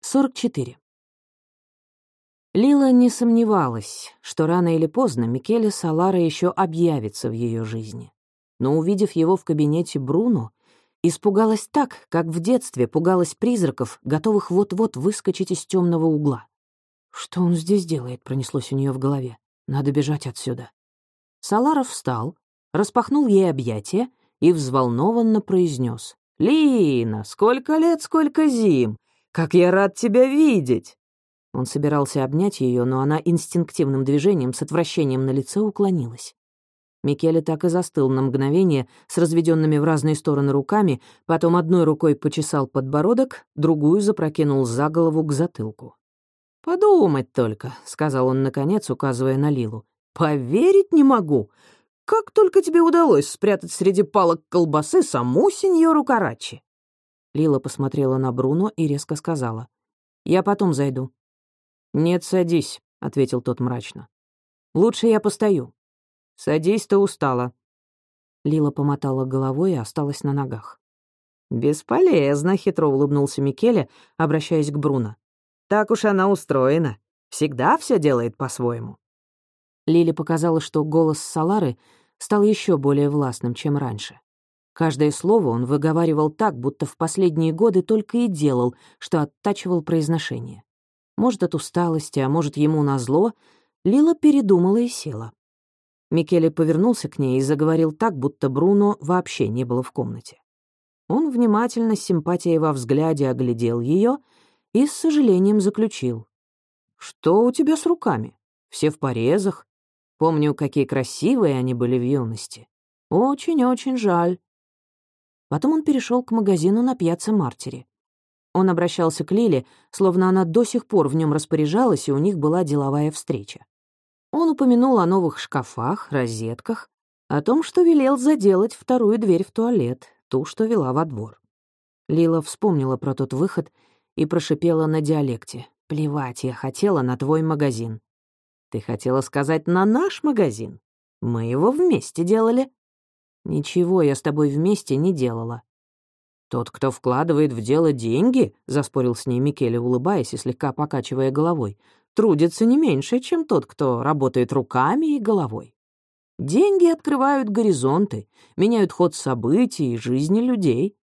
44. Лила не сомневалась, что рано или поздно Микеле Салара еще объявится в ее жизни. Но, увидев его в кабинете Бруно, испугалась так, как в детстве пугалась призраков, готовых вот-вот выскочить из темного угла. «Что он здесь делает?» — пронеслось у нее в голове. «Надо бежать отсюда». Саларов встал, распахнул ей объятия и взволнованно произнес: «Лина, сколько лет, сколько зим! Как я рад тебя видеть!» Он собирался обнять ее, но она инстинктивным движением с отвращением на лице уклонилась. Микеле так и застыл на мгновение с разведенными в разные стороны руками, потом одной рукой почесал подбородок, другую запрокинул за голову к затылку. «Подумать только», — сказал он наконец, указывая на Лилу. «Поверить не могу. Как только тебе удалось спрятать среди палок колбасы саму сеньору Карачи?» Лила посмотрела на Бруно и резко сказала. «Я потом зайду». «Нет, садись», — ответил тот мрачно. «Лучше я постою». «Садись, ты устала». Лила помотала головой и осталась на ногах. «Бесполезно», — хитро улыбнулся Микеле, обращаясь к Бруно. «Так уж она устроена. Всегда все делает по-своему». Лиле показалось, что голос Салары стал еще более властным, чем раньше. Каждое слово он выговаривал так, будто в последние годы только и делал, что оттачивал произношение. Может, от усталости, а может, ему назло, Лила передумала и села. Микеле повернулся к ней и заговорил так, будто Бруно вообще не было в комнате. Он внимательно, с симпатией во взгляде оглядел ее и с сожалением заключил. «Что у тебя с руками? Все в порезах. Помню, какие красивые они были в юности. Очень-очень жаль. Потом он перешел к магазину на пьяце Мартери. Он обращался к Лиле, словно она до сих пор в нем распоряжалась, и у них была деловая встреча. Он упомянул о новых шкафах, розетках, о том, что велел заделать вторую дверь в туалет, ту, что вела во двор. Лила вспомнила про тот выход и прошипела на диалекте. «Плевать я хотела на твой магазин». «Ты хотела сказать на наш магазин? Мы его вместе делали». «Ничего я с тобой вместе не делала». «Тот, кто вкладывает в дело деньги», — заспорил с ней Микеле, улыбаясь и слегка покачивая головой, «трудится не меньше, чем тот, кто работает руками и головой. Деньги открывают горизонты, меняют ход событий и жизни людей.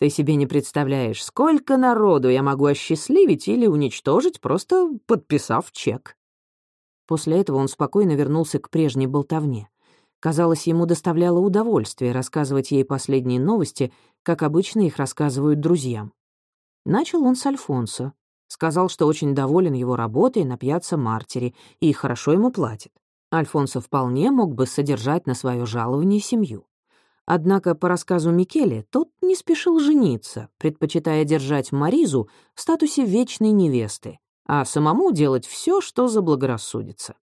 Ты себе не представляешь, сколько народу я могу осчастливить или уничтожить, просто подписав чек». После этого он спокойно вернулся к прежней болтовне. Казалось, ему доставляло удовольствие рассказывать ей последние новости, как обычно их рассказывают друзьям. Начал он с Альфонсо. Сказал, что очень доволен его работой на пьяце Мартери и хорошо ему платит. Альфонсо вполне мог бы содержать на свое жалование семью. Однако, по рассказу Микеле, тот не спешил жениться, предпочитая держать Маризу в статусе вечной невесты, а самому делать все, что заблагорассудится.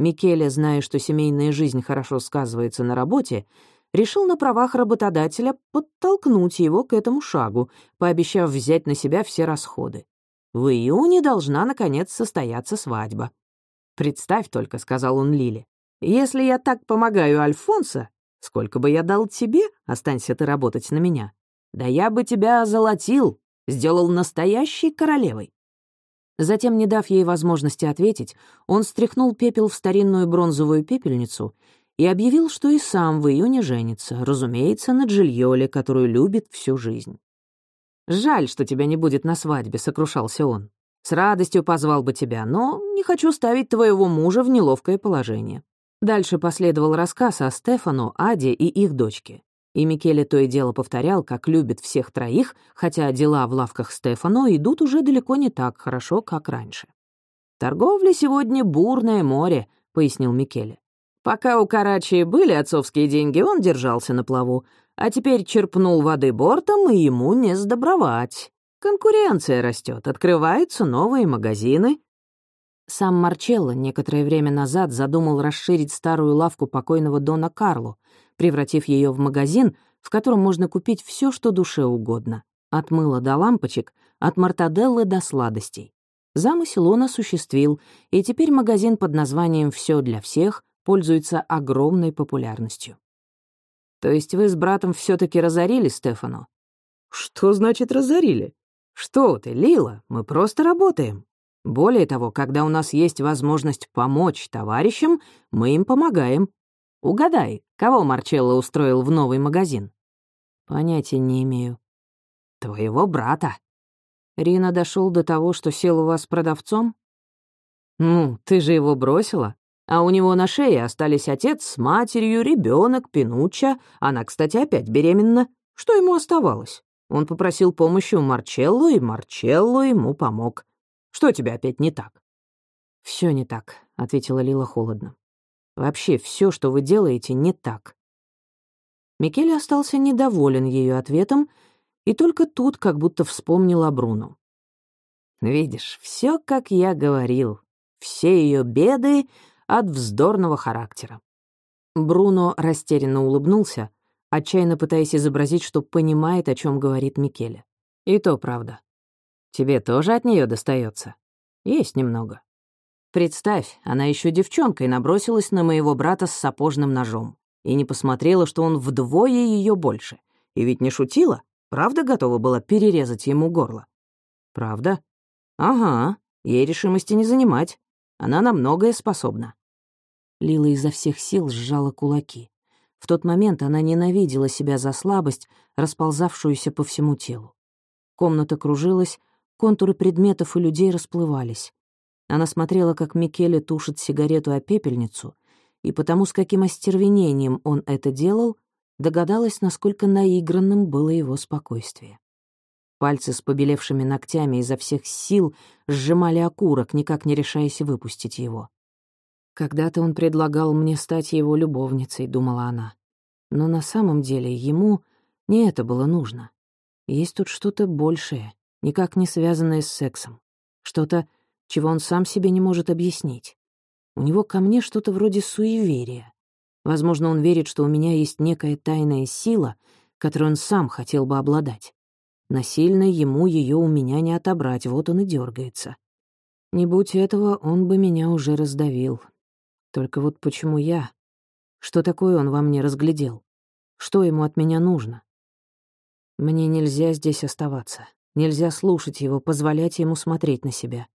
Микеле, зная, что семейная жизнь хорошо сказывается на работе, решил на правах работодателя подтолкнуть его к этому шагу, пообещав взять на себя все расходы. В июне должна, наконец, состояться свадьба. «Представь только», — сказал он Лиле, «если я так помогаю Альфонсо, сколько бы я дал тебе, останься ты работать на меня, да я бы тебя озолотил, сделал настоящей королевой». Затем, не дав ей возможности ответить, он стряхнул пепел в старинную бронзовую пепельницу и объявил, что и сам в июне женится, разумеется, на Джильоле, которую любит всю жизнь. «Жаль, что тебя не будет на свадьбе», — сокрушался он. «С радостью позвал бы тебя, но не хочу ставить твоего мужа в неловкое положение». Дальше последовал рассказ о Стефану, Аде и их дочке. И Микеле то и дело повторял, как любит всех троих, хотя дела в лавках Стефано идут уже далеко не так хорошо, как раньше. «Торговля сегодня бурное море», — пояснил Микеле. «Пока у Карачи были отцовские деньги, он держался на плаву, а теперь черпнул воды бортом, и ему не сдобровать. Конкуренция растет, открываются новые магазины». Сам Марчелло некоторое время назад задумал расширить старую лавку покойного Дона Карло, превратив ее в магазин, в котором можно купить все, что душе угодно. От мыла до лампочек, от мартаделлы до сладостей. Замысел он осуществил, и теперь магазин под названием «Все для всех» пользуется огромной популярностью. «То есть вы с братом все таки разорили Стефану?» «Что значит разорили? «Что ты, Лила, мы просто работаем. Более того, когда у нас есть возможность помочь товарищам, мы им помогаем. Угадай, кого Марчелло устроил в новый магазин?» «Понятия не имею». «Твоего брата». Рина дошел до того, что сел у вас продавцом? Ну, ты же его бросила. А у него на шее остались отец с матерью, ребенок, Пинуча. Она, кстати, опять беременна. Что ему оставалось? Он попросил помощи у Марчелло, и Марчелло ему помог. Что тебе опять не так?» Все не так», — ответила Лила холодно. «Вообще все, что вы делаете, не так». Микеле остался недоволен ее ответом и только тут как будто вспомнил о Бруно. «Видишь, все, как я говорил, все ее беды от вздорного характера». Бруно растерянно улыбнулся, отчаянно пытаясь изобразить, что понимает, о чем говорит Микеле. «И то правда. Тебе тоже от нее достается. Есть немного. Представь, она еще девчонкой набросилась на моего брата с сапожным ножом и не посмотрела, что он вдвое ее больше. И ведь не шутила, правда готова была перерезать ему горло? Правда? Ага, ей решимости не занимать. Она на многое способна. Лила изо всех сил сжала кулаки. В тот момент она ненавидела себя за слабость, расползавшуюся по всему телу. Комната кружилась, Контуры предметов и людей расплывались. Она смотрела, как Микеле тушит сигарету о пепельницу, и потому, с каким остервенением он это делал, догадалась, насколько наигранным было его спокойствие. Пальцы с побелевшими ногтями изо всех сил сжимали окурок, никак не решаясь выпустить его. «Когда-то он предлагал мне стать его любовницей», — думала она. Но на самом деле ему не это было нужно. Есть тут что-то большее, никак не связанное с сексом. Что-то, чего он сам себе не может объяснить. У него ко мне что-то вроде суеверия. Возможно, он верит, что у меня есть некая тайная сила, которой он сам хотел бы обладать. Насильно ему ее у меня не отобрать, вот он и дергается. Не будь этого, он бы меня уже раздавил. Только вот почему я? Что такое он во мне разглядел? Что ему от меня нужно? Мне нельзя здесь оставаться. Нельзя слушать его, позволять ему смотреть на себя.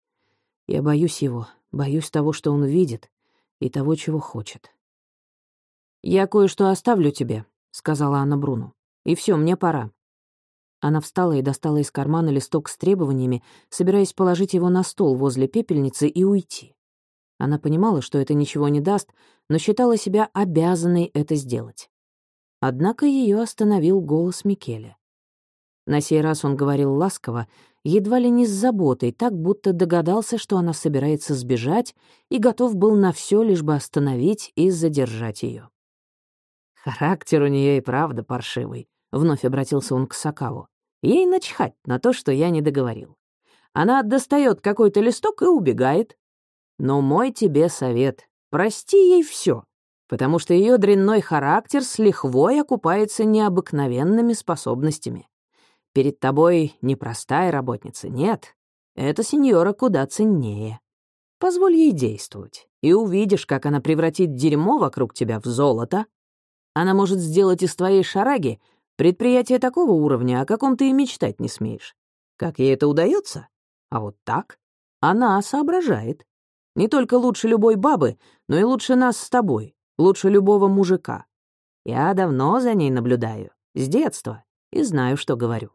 Я боюсь его, боюсь того, что он видит, и того, чего хочет. «Я кое-что оставлю тебе», — сказала Анна Бруну. «И все, мне пора». Она встала и достала из кармана листок с требованиями, собираясь положить его на стол возле пепельницы и уйти. Она понимала, что это ничего не даст, но считала себя обязанной это сделать. Однако ее остановил голос Микеля. На сей раз он говорил ласково, едва ли не с заботой, так будто догадался, что она собирается сбежать и готов был на все, лишь бы остановить и задержать ее. «Характер у нее и правда паршивый», — вновь обратился он к Сакаву. «Ей начхать на то, что я не договорил. Она достает какой-то листок и убегает. Но мой тебе совет — прости ей все, потому что ее дрянной характер с лихвой окупается необыкновенными способностями. Перед тобой не простая работница, нет. Эта сеньора куда ценнее. Позволь ей действовать, и увидишь, как она превратит дерьмо вокруг тебя в золото. Она может сделать из твоей шараги предприятие такого уровня, о каком ты и мечтать не смеешь. Как ей это удается? А вот так. Она соображает. Не только лучше любой бабы, но и лучше нас с тобой, лучше любого мужика. Я давно за ней наблюдаю, с детства, и знаю, что говорю.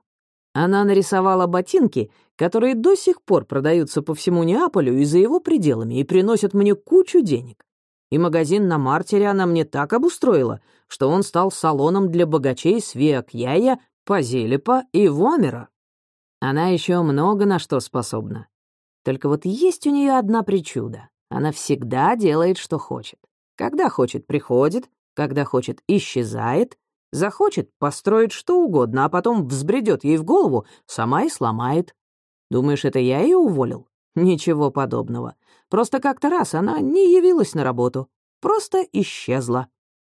Она нарисовала ботинки, которые до сих пор продаются по всему Неаполю и за его пределами и приносят мне кучу денег. И магазин на Мартере она мне так обустроила, что он стал салоном для богачей с Виакьяя, Пазелепа и Вомера. Она еще много на что способна. Только вот есть у нее одна причуда. Она всегда делает, что хочет. Когда хочет, приходит, когда хочет, исчезает, Захочет, построить что угодно, а потом взбредет ей в голову, сама и сломает. Думаешь, это я ее уволил? Ничего подобного. Просто как-то раз она не явилась на работу. Просто исчезла.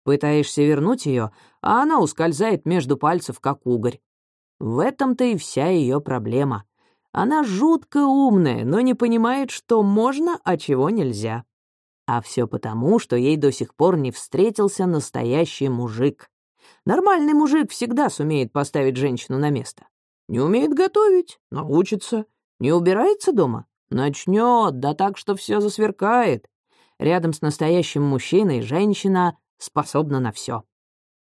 Пытаешься вернуть ее, а она ускользает между пальцев, как угорь. В этом-то и вся ее проблема. Она жутко умная, но не понимает, что можно, а чего нельзя. А все потому, что ей до сих пор не встретился настоящий мужик. Нормальный мужик всегда сумеет поставить женщину на место. Не умеет готовить? Научится. Не убирается дома? Начнет, да так, что все засверкает. Рядом с настоящим мужчиной женщина способна на все.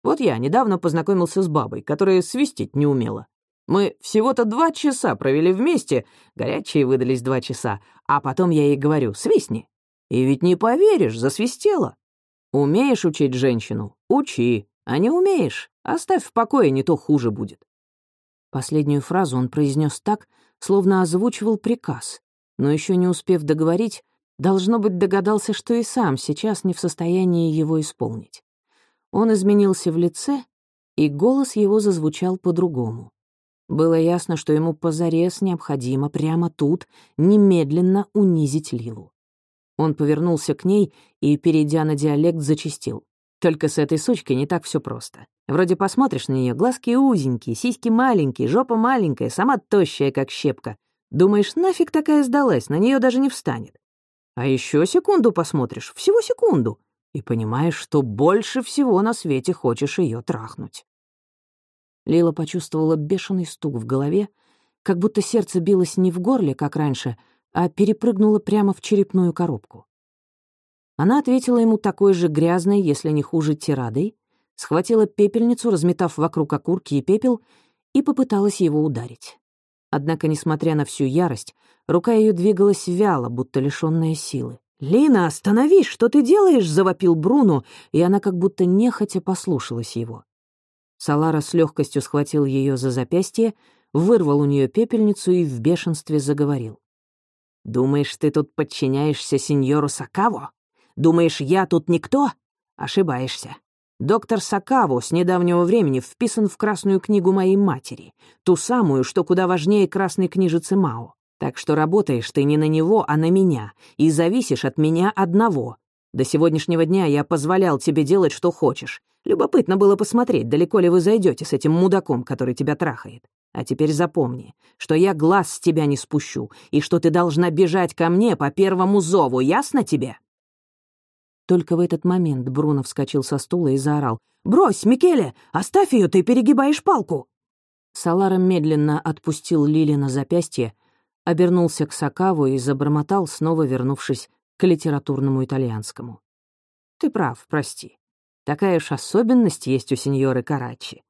Вот я недавно познакомился с бабой, которая свистеть не умела. Мы всего-то два часа провели вместе, горячие выдались два часа, а потом я ей говорю «свистни». И ведь не поверишь, засвистела. Умеешь учить женщину — учи, а не умеешь — оставь в покое, не то хуже будет. Последнюю фразу он произнес так, словно озвучивал приказ, но еще не успев договорить, должно быть, догадался, что и сам сейчас не в состоянии его исполнить. Он изменился в лице, и голос его зазвучал по-другому. Было ясно, что ему позарез необходимо прямо тут немедленно унизить Лилу. Он повернулся к ней и, перейдя на диалект, зачистил. Только с этой сучкой не так все просто. Вроде посмотришь на нее, глазки узенькие, сиськи маленькие, жопа маленькая, сама тощая, как щепка. Думаешь, нафиг такая сдалась, на нее даже не встанет. А еще секунду посмотришь, всего секунду, и понимаешь, что больше всего на свете хочешь ее трахнуть. Лила почувствовала бешеный стук в голове, как будто сердце билось не в горле, как раньше, а перепрыгнуло прямо в черепную коробку. Она ответила ему такой же грязной, если не хуже, тирадой, схватила пепельницу, разметав вокруг окурки и пепел, и попыталась его ударить. Однако, несмотря на всю ярость, рука ее двигалась вяло, будто лишённая силы. «Лина, остановись! Что ты делаешь?» — завопил Бруно, и она как будто нехотя послушалась его. Салара с легкостью схватил ее за запястье, вырвал у нее пепельницу и в бешенстве заговорил. «Думаешь, ты тут подчиняешься сеньору Сакаво? Думаешь, я тут никто? Ошибаешься. Доктор Сакаво с недавнего времени вписан в Красную книгу моей матери, ту самую, что куда важнее Красной книжицы Мао. Так что работаешь ты не на него, а на меня, и зависишь от меня одного. До сегодняшнего дня я позволял тебе делать, что хочешь, Любопытно было посмотреть, далеко ли вы зайдете с этим мудаком, который тебя трахает. А теперь запомни, что я глаз с тебя не спущу, и что ты должна бежать ко мне по первому зову, ясно тебе?» Только в этот момент Бруно вскочил со стула и заорал. «Брось, Микеле! Оставь ее, ты перегибаешь палку!» Салара медленно отпустил Лили на запястье, обернулся к Сакаву и забормотал, снова вернувшись к литературному итальянскому. «Ты прав, прости. Такая уж особенность есть у сеньоры Карачи.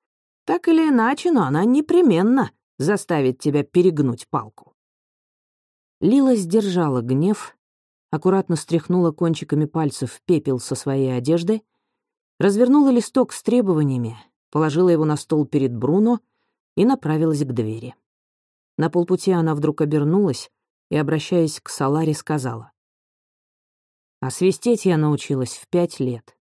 Так или иначе, но она непременно заставит тебя перегнуть палку. Лила сдержала гнев, аккуратно стряхнула кончиками пальцев пепел со своей одежды, развернула листок с требованиями, положила его на стол перед Бруно и направилась к двери. На полпути она вдруг обернулась и, обращаясь к Саларе, сказала. «А свистеть я научилась в пять лет.